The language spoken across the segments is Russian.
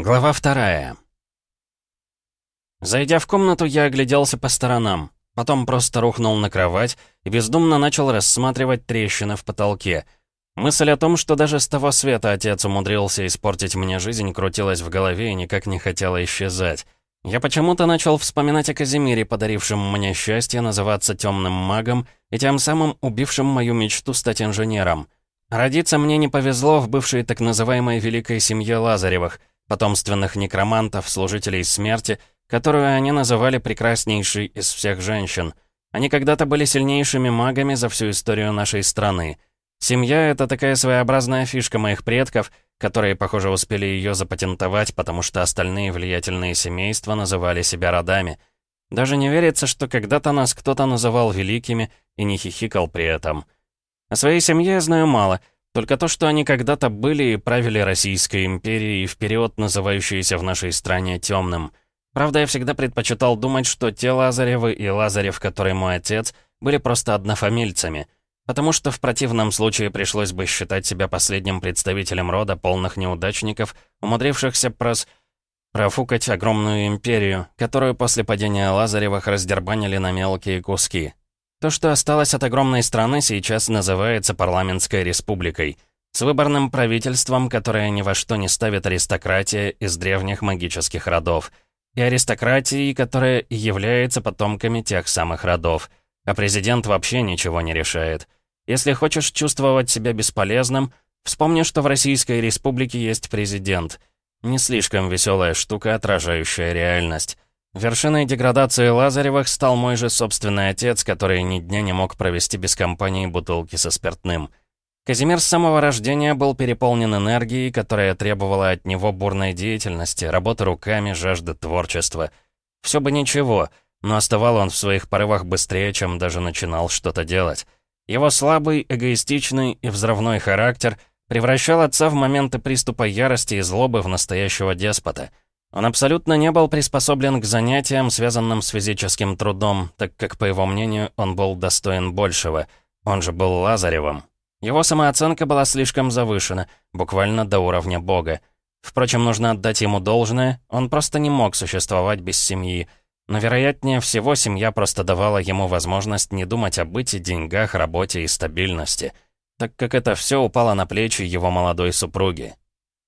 Глава вторая. Зайдя в комнату, я огляделся по сторонам. Потом просто рухнул на кровать и бездумно начал рассматривать трещины в потолке. Мысль о том, что даже с того света отец умудрился испортить мне жизнь, крутилась в голове и никак не хотела исчезать. Я почему-то начал вспоминать о Казимире, подарившем мне счастье называться темным магом и тем самым убившим мою мечту стать инженером. Родиться мне не повезло в бывшей так называемой великой семье Лазаревых — потомственных некромантов, служителей смерти, которую они называли прекраснейшей из всех женщин. Они когда-то были сильнейшими магами за всю историю нашей страны. Семья — это такая своеобразная фишка моих предков, которые, похоже, успели ее запатентовать, потому что остальные влиятельные семейства называли себя родами. Даже не верится, что когда-то нас кто-то называл великими и не хихикал при этом. О своей семье я знаю мало — только то, что они когда-то были и правили Российской империей, в период, называющийся в нашей стране темным. Правда, я всегда предпочитал думать, что те Лазаревы и Лазарев, который мой отец, были просто однофамильцами. Потому что в противном случае пришлось бы считать себя последним представителем рода полных неудачников, умудрившихся прос... профукать огромную империю, которую после падения Лазаревых раздербанили на мелкие куски. То, что осталось от огромной страны, сейчас называется парламентской республикой. С выборным правительством, которое ни во что не ставит аристократия из древних магических родов. И аристократией, которая является потомками тех самых родов. А президент вообще ничего не решает. Если хочешь чувствовать себя бесполезным, вспомни, что в Российской республике есть президент. Не слишком веселая штука, отражающая реальность. Вершиной деградации Лазаревых стал мой же собственный отец, который ни дня не мог провести без компании бутылки со спиртным. Казимир с самого рождения был переполнен энергией, которая требовала от него бурной деятельности, работы руками, жажды творчества. Все бы ничего, но оставал он в своих порывах быстрее, чем даже начинал что-то делать. Его слабый, эгоистичный и взрывной характер превращал отца в моменты приступа ярости и злобы в настоящего деспота — он абсолютно не был приспособлен к занятиям, связанным с физическим трудом, так как, по его мнению, он был достоин большего. Он же был Лазаревым. Его самооценка была слишком завышена, буквально до уровня бога. Впрочем, нужно отдать ему должное, он просто не мог существовать без семьи. Но, вероятнее всего, семья просто давала ему возможность не думать о быте, деньгах, работе и стабильности, так как это все упало на плечи его молодой супруги.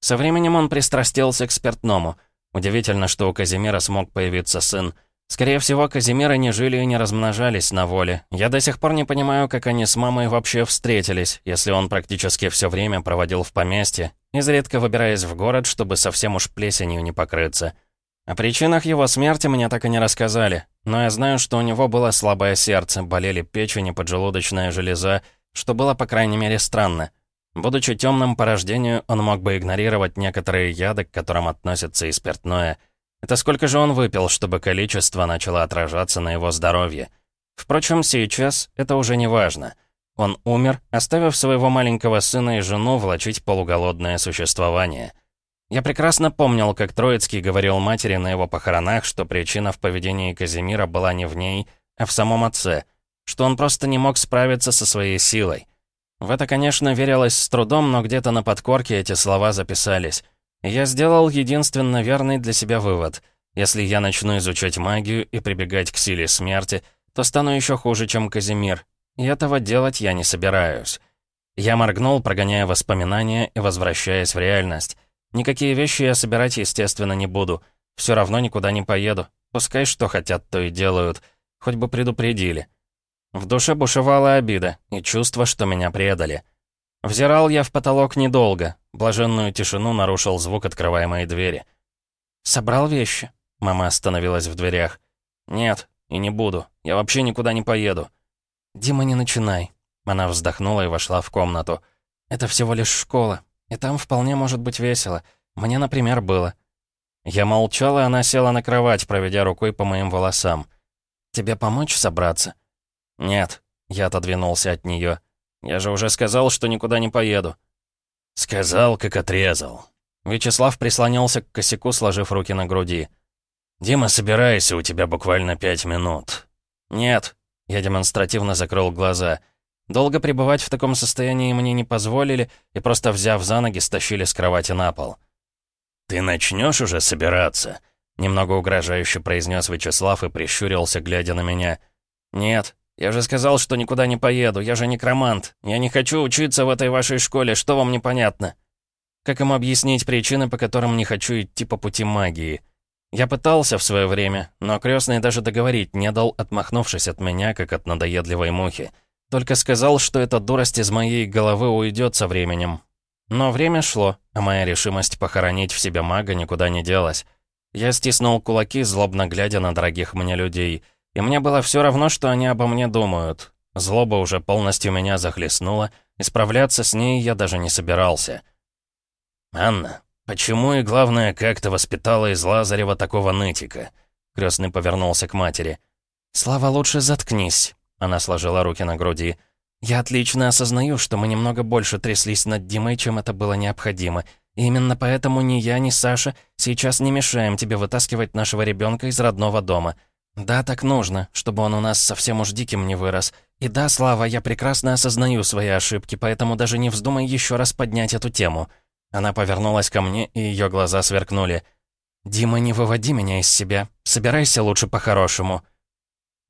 Со временем он пристрастился к спиртному — Удивительно, что у Казимира смог появиться сын. Скорее всего, Казимиры не жили и не размножались на воле. Я до сих пор не понимаю, как они с мамой вообще встретились, если он практически все время проводил в поместье, изредка выбираясь в город, чтобы совсем уж плесенью не покрыться. О причинах его смерти мне так и не рассказали, но я знаю, что у него было слабое сердце, болели печень и поджелудочная железа, что было, по крайней мере, странно. Будучи темным по рождению, он мог бы игнорировать некоторые яды, к которым относятся и спиртное. Это сколько же он выпил, чтобы количество начало отражаться на его здоровье? Впрочем, сейчас это уже не важно. Он умер, оставив своего маленького сына и жену влачить полуголодное существование. Я прекрасно помнил, как Троицкий говорил матери на его похоронах, что причина в поведении Казимира была не в ней, а в самом отце, что он просто не мог справиться со своей силой. В это, конечно, верилось с трудом, но где-то на подкорке эти слова записались. Я сделал единственно верный для себя вывод. Если я начну изучать магию и прибегать к силе смерти, то стану еще хуже, чем Казимир. И этого делать я не собираюсь. Я моргнул, прогоняя воспоминания и возвращаясь в реальность. Никакие вещи я собирать, естественно, не буду. Все равно никуда не поеду. Пускай что хотят, то и делают. Хоть бы предупредили. В душе бушевала обида и чувство, что меня предали. Взирал я в потолок недолго. Блаженную тишину нарушил звук открываемой двери. «Собрал вещи?» Мама остановилась в дверях. «Нет, и не буду. Я вообще никуда не поеду». «Дима, не начинай». Она вздохнула и вошла в комнату. «Это всего лишь школа, и там вполне может быть весело. Мне, например, было». Я молчал, и она села на кровать, проведя рукой по моим волосам. «Тебе помочь собраться?» «Нет», — я отодвинулся от нее. «Я же уже сказал, что никуда не поеду». «Сказал, как отрезал». Вячеслав прислонился к косяку, сложив руки на груди. «Дима, собирайся, у тебя буквально пять минут». «Нет», — я демонстративно закрыл глаза. Долго пребывать в таком состоянии мне не позволили и просто взяв за ноги, стащили с кровати на пол. «Ты начнешь уже собираться?» Немного угрожающе произнес Вячеслав и прищурился, глядя на меня. «Нет, я же сказал, что никуда не поеду, я же некромант. Я не хочу учиться в этой вашей школе, что вам непонятно?» Как им объяснить причины, по которым не хочу идти по пути магии? Я пытался в свое время, но крестный даже договорить не дал, отмахнувшись от меня, как от надоедливой мухи. Только сказал, что эта дурость из моей головы уйдет со временем. Но время шло, а моя решимость похоронить в себе мага никуда не делась. Я стиснул кулаки, злобно глядя на дорогих мне людей. И мне было все равно, что они обо мне думают. Злоба уже полностью меня захлестнула, и справляться с ней я даже не собирался. «Анна, почему и, главное, как ты воспитала из Лазарева такого нытика?» Крестный повернулся к матери. «Слава, лучше заткнись», — она сложила руки на груди. «Я отлично осознаю, что мы немного больше тряслись над Димой, чем это было необходимо. И именно поэтому ни я, ни Саша сейчас не мешаем тебе вытаскивать нашего ребенка из родного дома. Да, так нужно, чтобы он у нас совсем уж диким не вырос. И да, Слава, я прекрасно осознаю свои ошибки, поэтому даже не вздумай еще раз поднять эту тему». Она повернулась ко мне, и ее глаза сверкнули. «Дима, не выводи меня из себя. Собирайся лучше по-хорошему».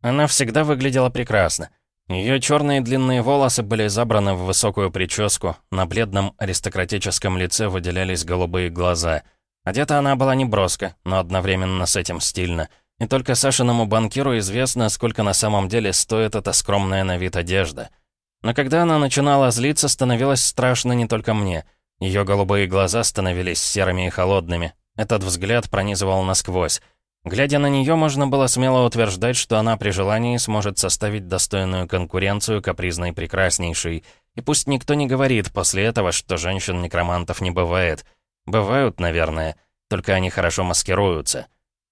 Она всегда выглядела прекрасно. Ее черные длинные волосы были забраны в высокую прическу, на бледном аристократическом лице выделялись голубые глаза. Одета она была неброско, но одновременно с этим стильно. И только Сашиному банкиру известно, сколько на самом деле стоит эта скромная на вид одежда. Но когда она начинала злиться, становилось страшно не только мне — ее голубые глаза становились серыми и холодными. Этот взгляд пронизывал насквозь. Глядя на нее, можно было смело утверждать, что она при желании сможет составить достойную конкуренцию капризной прекраснейшей. И пусть никто не говорит после этого, что женщин-некромантов не бывает. Бывают, наверное, только они хорошо маскируются.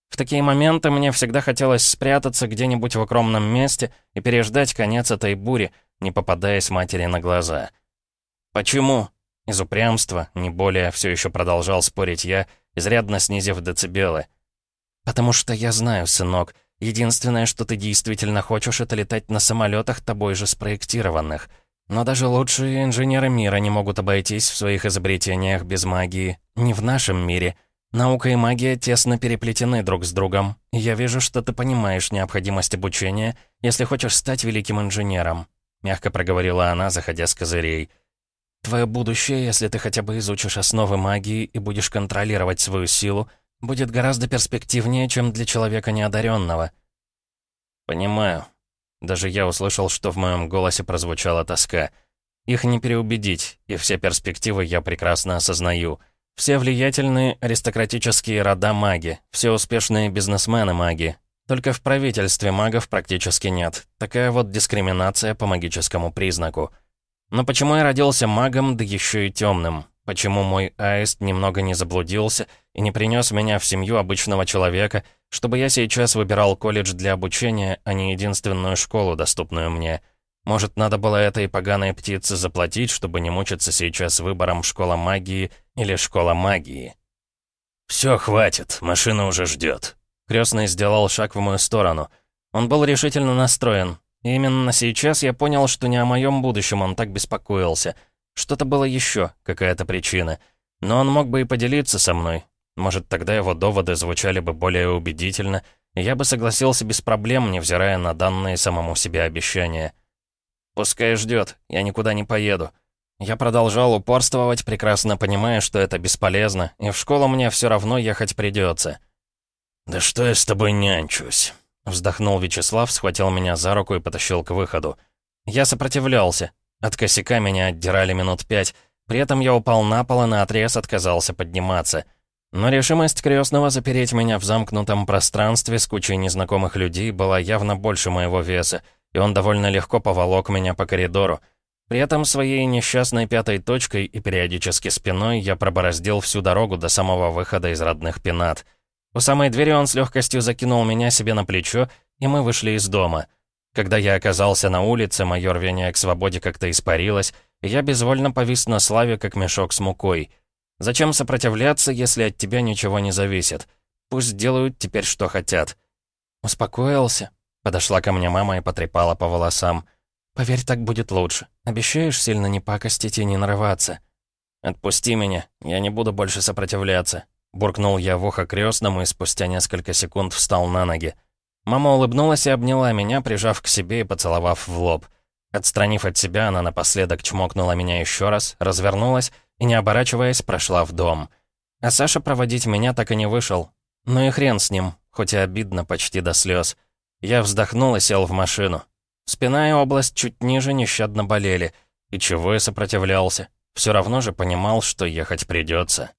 В такие моменты мне всегда хотелось спрятаться где-нибудь в укромном месте и переждать конец этой бури, не попадаясь матери на глаза. «Почему?» Из упрямства, не более, все еще продолжал спорить я, изрядно снизив децибелы. «Потому что я знаю, сынок, единственное, что ты действительно хочешь, это летать на самолетах тобой же спроектированных. Но даже лучшие инженеры мира не могут обойтись в своих изобретениях без магии. Не в нашем мире. Наука и магия тесно переплетены друг с другом. Я вижу, что ты понимаешь необходимость обучения, если хочешь стать великим инженером», — мягко проговорила она, заходя с козырей. Твое будущее, если ты хотя бы изучишь основы магии и будешь контролировать свою силу, будет гораздо перспективнее, чем для человека неодаренного. Понимаю. Даже я услышал, что в моем голосе прозвучала тоска. Их не переубедить, и все перспективы я прекрасно осознаю. Все влиятельные аристократические рода маги, все успешные бизнесмены маги. Только в правительстве магов практически нет. Такая вот дискриминация по магическому признаку. Но почему я родился магом, да еще и темным? Почему мой аист немного не заблудился и не принес меня в семью обычного человека, чтобы я сейчас выбирал колледж для обучения, а не единственную школу, доступную мне? Может, надо было этой поганой птице заплатить, чтобы не мучиться сейчас выбором школа магии или школа магии? «Все, хватит, машина уже ждет». Крестный сделал шаг в мою сторону. Он был решительно настроен, именно сейчас я понял, что не о моем будущем он так беспокоился. Что-то было еще, какая-то причина. Но он мог бы и поделиться со мной. Может, тогда его доводы звучали бы более убедительно, и я бы согласился без проблем, невзирая на данные самому себе обещания. «Пускай ждет, я никуда не поеду». Я продолжал упорствовать, прекрасно понимая, что это бесполезно, и в школу мне все равно ехать придется. «Да что я с тобой нянчусь?» Вздохнул Вячеслав, схватил меня за руку и потащил к выходу. Я сопротивлялся. От косяка меня отдирали минут пять. При этом я упал на пол и наотрез отказался подниматься. Но решимость крестного запереть меня в замкнутом пространстве с кучей незнакомых людей была явно больше моего веса, и он довольно легко поволок меня по коридору. При этом своей несчастной пятой точкой и периодически спиной я пробороздил всю дорогу до самого выхода из родных пенат. У самой двери он с легкостью закинул меня себе на плечо, и мы вышли из дома. Когда я оказался на улице, мое рвение к свободе как-то испарилось, и я безвольно повис на славе, как мешок с мукой. Зачем сопротивляться, если от тебя ничего не зависит? Пусть делают теперь, что хотят. Успокоился. Подошла ко мне мама и потрепала по волосам. «Поверь, так будет лучше. Обещаешь сильно не пакостить и не нарываться?» «Отпусти меня, я не буду больше сопротивляться. буркнул я в ухо крестному и спустя несколько секунд встал на ноги. Мама улыбнулась и обняла меня, прижав к себе и поцеловав в лоб. Отстранив от себя, она напоследок чмокнула меня еще раз, развернулась и, не оборачиваясь, прошла в дом. А Саша проводить меня так и не вышел. Ну и хрен с ним, хоть и обидно почти до слез. Я вздохнул и сел в машину. Спина и область чуть ниже нещадно болели. И чего я сопротивлялся? Все равно же понимал, что ехать придется.